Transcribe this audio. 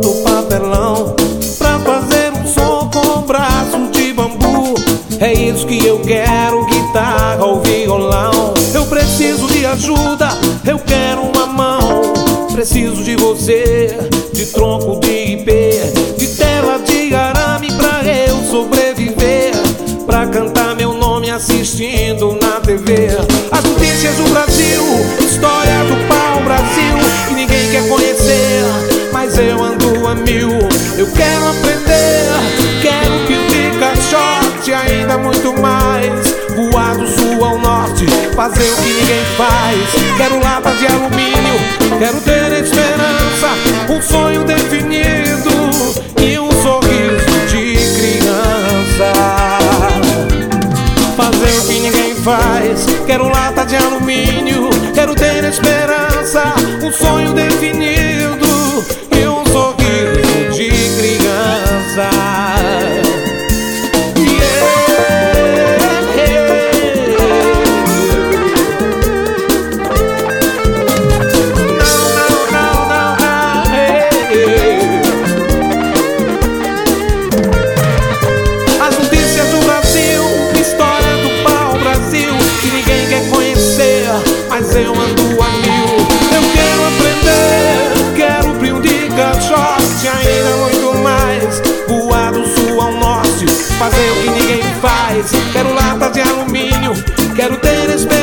tanto papelão Pra fazer um som com braço de bambu. É isso que eu quero, guitarra ou violão. Eu preciso de ajuda, eu quero uma mão. Preciso de você, de tronco de ipê De tela de arame pra eu sobreviver. Pra cantar meu nome assistindo na TV As notícias do Brasil, história Eu quero aprender, quero que o caixote ainda muito mais. Voar do sul ao norte, fazer o que ninguém faz. Quero lata de alumínio, quero ter esperança, um sonho definido e um sorriso de criança. Fazer o que ninguém faz, quero lata de alumínio, quero ter esperança, fazer o que ninguém faz. Quero latas de alumínio, quero ter esperança,